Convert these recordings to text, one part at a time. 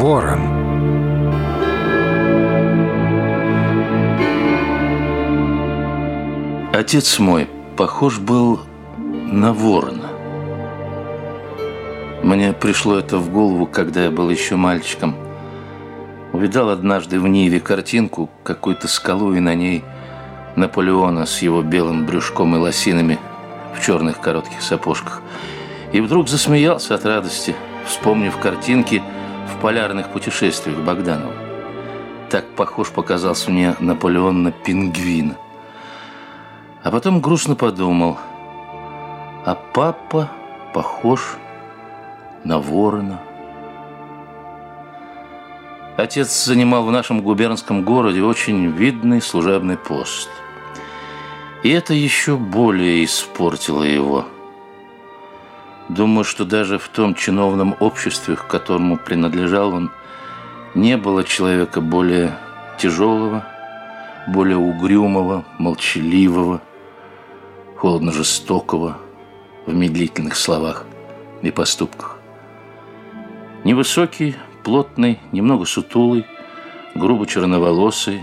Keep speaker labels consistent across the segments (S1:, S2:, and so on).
S1: Ворон.
S2: Отец мой похож был на ворона. Мне пришло это в голову, когда я был еще мальчиком. Увидал однажды в Ниве картинку, какую-то скалу, и на ней Наполеона с его белым брюшком и лосинами в черных коротких сапожках. И вдруг засмеялся от радости, вспомнив картинки в полярных путешествиях Богданова. Так похож показался мне Наполеон на пингвина. А потом грустно подумал, а папа похож на ворона. Отец занимал в нашем губернском городе очень видный служебный пост. И это еще более испортило его. Думаю, что даже в том чиновном обществе, к которому принадлежал он, не было человека более тяжелого, более угрюмого, молчаливого, холодно жестокого в медлительных словах и поступках. Невысокий, плотный, немного сутулый, грубо черноволосый,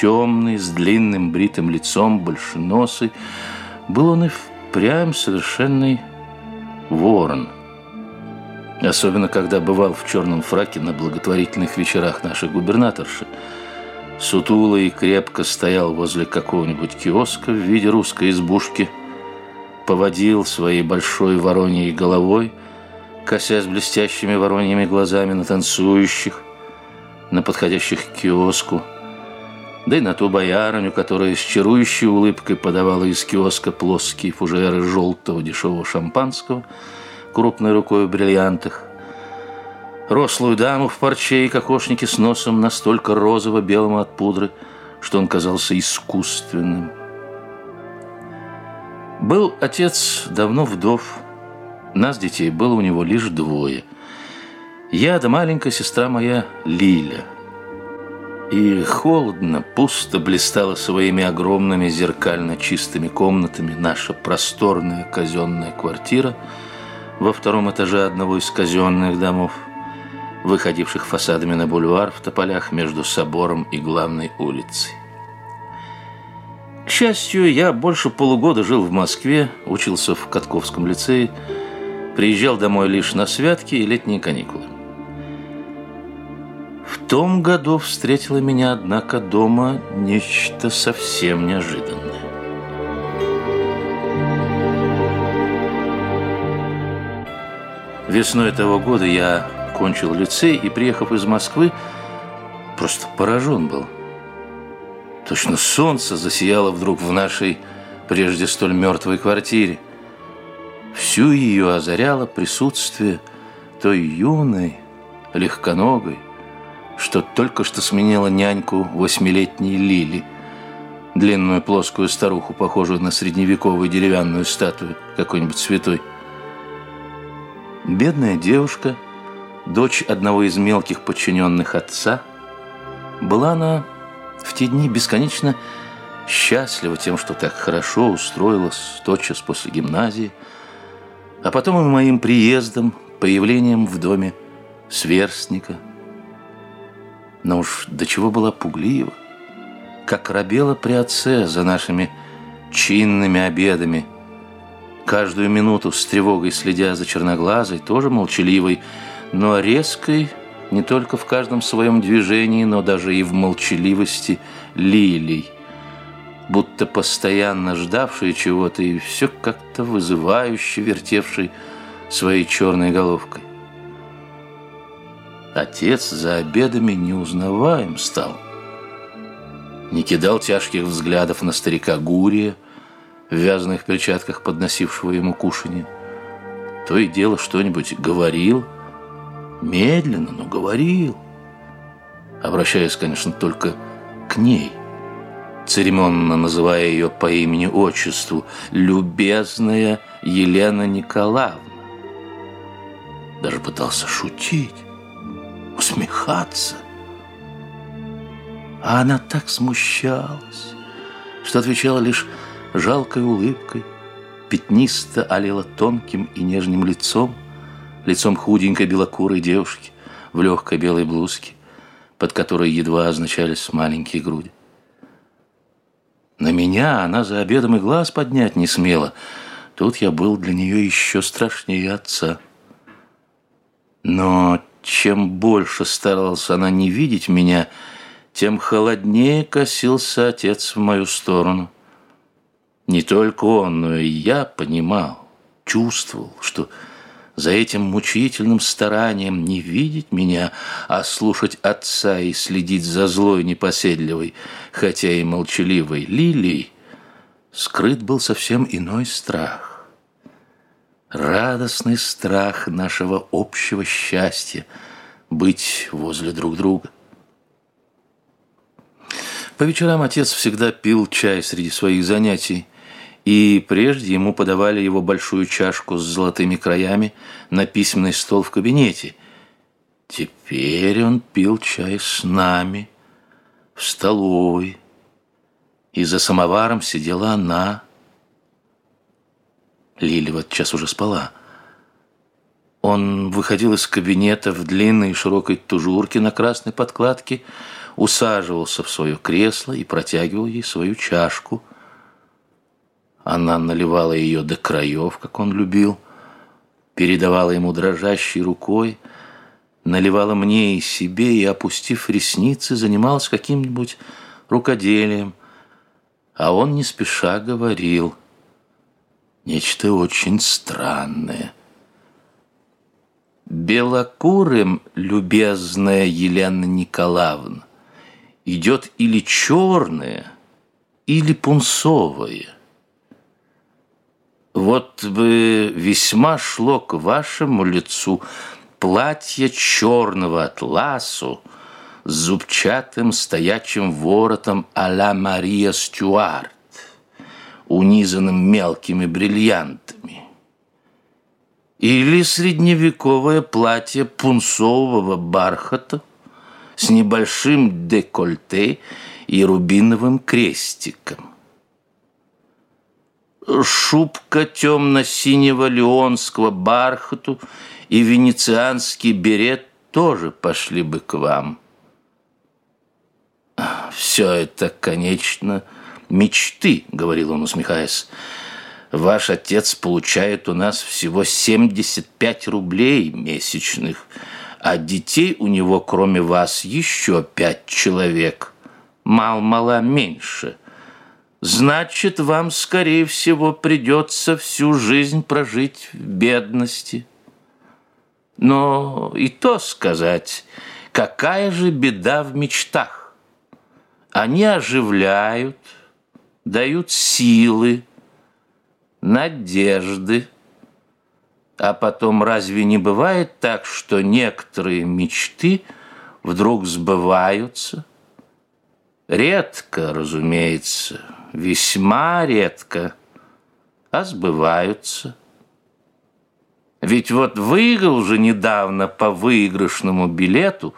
S2: темный, с длинным бритым лицом, большеносый, был он и впрямь совершенный ворон. Особенно, когда бывал в черном фраке на благотворительных вечерах нашей губернаторши – Сутулый крепко стоял возле какого-нибудь киоска в виде русской избушки, поводил своей большой вороньей головой, косясь блестящими вороньими глазами на танцующих, на подходящих к киоску, да и на ту боярыню, которая с чарующей улыбкой подавала из киоска плоские фужеры желтого дешевого шампанского, крупной рукой в бриллиантах, рослую даму в парче и кокошнике с носом настолько розово-белым от пудры, что он казался искусственным. Был отец давно вдов. Нас, детей, было у него лишь двое. Я да маленькая сестра моя Лиля. И холодно, пусто блистала своими огромными зеркально чистыми комнатами наша просторная казенная квартира во втором этаже одного из казенных домов – выходивших фасадами на бульвар в тополях между собором и главной улицей. К счастью, я больше полугода жил в Москве, учился в Катковском лицее, приезжал домой лишь на святки и летние каникулы. Том году встретило меня, однако, дома нечто совсем неожиданное. Весной этого года я окончил лицей и, приехав из Москвы, просто поражен был. Точно солнце засияло вдруг в нашей прежде столь мертвой квартире. Всю ее озаряло присутствие той юной, легконогой, что только что сменила няньку восьмилетней Лили, длинную плоскую старуху, похожую на средневековую деревянную статую какой-нибудь святой. Бедная девушка – дочь одного из мелких подчиненных отца, была она в те дни бесконечно счастлива тем, что так хорошо устроилась тотчас после гимназии, а потом и моим приездом, появлением в доме сверстника. Но уж до чего была пуглива, как рабела при отце за нашими чинными обедами, каждую минуту с тревогой следя за черноглазой, тоже молчаливой, но резкой не только в каждом своем движении, но даже и в молчаливости лилий, будто постоянно ждавшей чего-то и все как-то вызывающе вертевшей своей черной головкой. Отец за обедами неузнаваем стал. Не кидал тяжких взглядов на старика Гурия, в вязаных перчатках подносившего ему кушанье. То и дело что-нибудь говорил – Медленно, но говорил. Обращаясь, конечно, только к ней, церемонно называя ее по имени-отчеству «Любезная Елена Николаевна». Даже пытался шутить, усмехаться. А она так смущалась, что отвечала лишь жалкой улыбкой, пятнисто олела тонким и нежным лицом, лицом худенькой белокурой девушки, в легкой белой блузке, под которой едва означались маленькие груди. На меня она за обедом и глаз поднять не смела. Тут я был для нее еще страшнее отца. Но чем больше старался она не видеть меня, тем холоднее косился отец в мою сторону. Не только он, но и я понимал, чувствовал, что за этим мучительным старанием не видеть меня, а слушать отца и следить за злой непоседливой, хотя и молчаливой Лилией, скрыт был совсем иной страх. Радостный страх нашего общего счастья быть возле друг друга. По вечерам отец всегда пил чай среди своих занятий, и прежде ему подавали его большую чашку с золотыми краями на письменный стол в кабинете. Теперь он пил чай с нами в столовой, и за самоваром сидела она. Лили в этот час уже спала. Он выходил из кабинета в длинной широкой тужурке на красной подкладке, усаживался в свое кресло и протягивал ей свою чашку – она наливала ее до краев, как он любил, передавала ему дрожащей рукой, наливала мне и себе, и, опустив ресницы, занималась каким-нибудь рукоделием. А он не спеша говорил нечто очень странное. Белокурым, любезная Елена Николаевна, идет или черное, или пунцовое – вот бы весьма шло к вашему лицу платье черного атласу с зубчатым стоячим воротом а-ля Мария Стюарт, унизанным мелкими бриллиантами. Или средневековое платье пунцового бархата с небольшим декольте и рубиновым крестиком шубка темно-синего леонского бархату и венецианский берет тоже пошли бы к вам. «Все это, конечно, мечты», — говорил он, усмехаясь. «Ваш отец получает у нас всего 75 рублей месячных, а детей у него, кроме вас, еще пять человек. Мал-мала меньше». Значит, вам, скорее всего, придется всю жизнь прожить в бедности. Но и то сказать, какая же беда в мечтах. Они оживляют, дают силы, надежды. А потом разве не бывает так, что некоторые мечты вдруг сбываются? Редко, разумеется, весьма редко, а сбываются. Ведь вот выиграл же недавно по выигрышному билету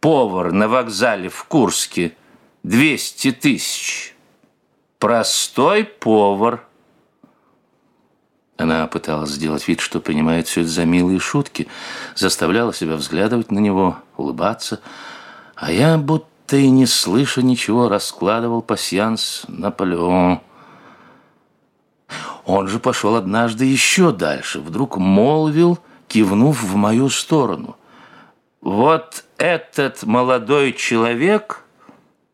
S2: повар на вокзале в Курске 200 тысяч. Простой повар. Она пыталась сделать вид, что принимает все это за милые шутки, заставляла себя взглядывать на него, улыбаться, а я будто и не слыша ничего, раскладывал пасьянс Наполеон. Он же пошел однажды еще дальше, вдруг молвил, кивнув в мою сторону. «Вот этот молодой человек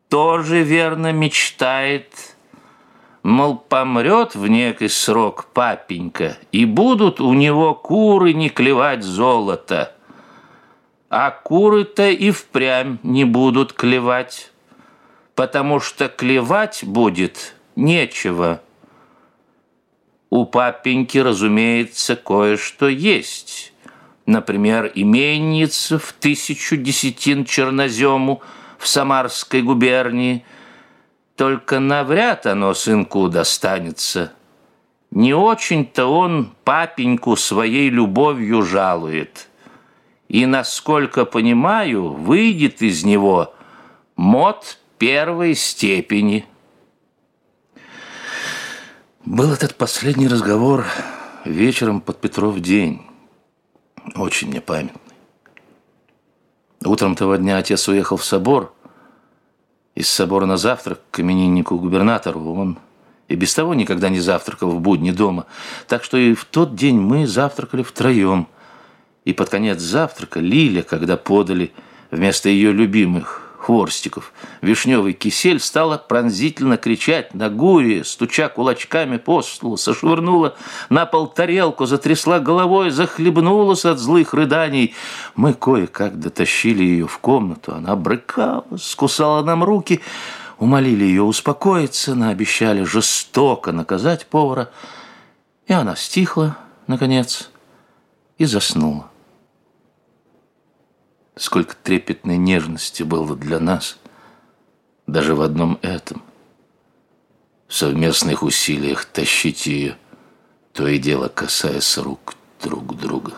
S2: тоже верно мечтает, мол, помрет в некий срок папенька, и будут у него куры не клевать золото» а куры-то и впрямь не будут клевать, потому что клевать будет нечего. У папеньки, разумеется, кое-что есть. Например, именница в тысячу десятин чернозему в Самарской губернии. Только навряд оно сынку достанется. Не очень-то он папеньку своей любовью жалует и, насколько понимаю, выйдет из него мод первой степени. Был этот последний разговор вечером под Петров день. Очень мне памятный. Утром того дня отец уехал в собор. Из собора на завтрак к имениннику губернатору. Он и без того никогда не завтракал в будни дома. Так что и в тот день мы завтракали втроем. И под конец завтрака Лиля, когда подали вместо ее любимых хворстиков. Вишневый кисель стала пронзительно кричать на гуре, стуча кулачками по столу, сошвырнула на пол тарелку, затрясла головой, захлебнулась от злых рыданий. Мы кое-как дотащили ее в комнату. Она брыкалась, скусала нам руки, умолили ее успокоиться, наобещали жестоко наказать повара. И она стихла, наконец, и заснула. Сколько трепетной нежности было для нас, даже в одном этом. В совместных усилиях тащить ее, то и дело касаясь рук друг друга.